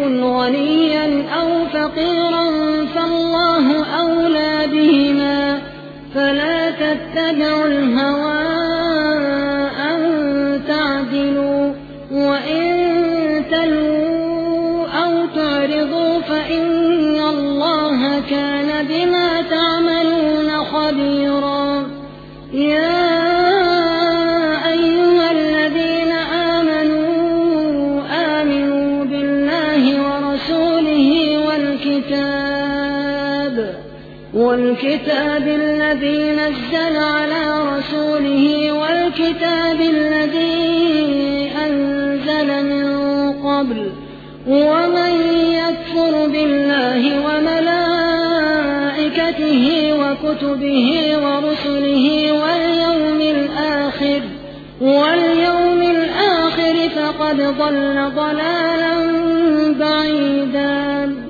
يكن غنيا أو فقيرا فالله أولى بهما فلا تتبعوا الهوى أن تعدلوا وإن تلووا أو تعرضوا فإن الله كان بما تعملون خبيرا يا والكتاب والكتاب الذي نزل على رسوله والكتاب الذي أنزل من قبل ومن يكفر بالله وملائكته وكتبه ورسله واليوم الآخر واليوم الآخر فقد ضل ضلالا بعيدا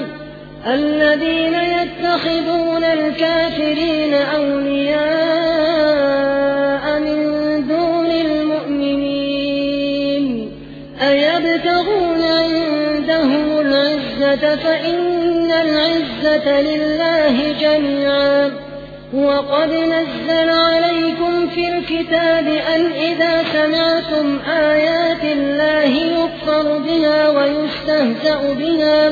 الذين يتخذون الكافرين أولياء من دون المؤمنين أيبتغون عندهم العزة فإن العزة لله جميعا وقد نزل عليكم في الكتاب أن إذا سمعتم آيات الله يكفر بها ويستهزأ بها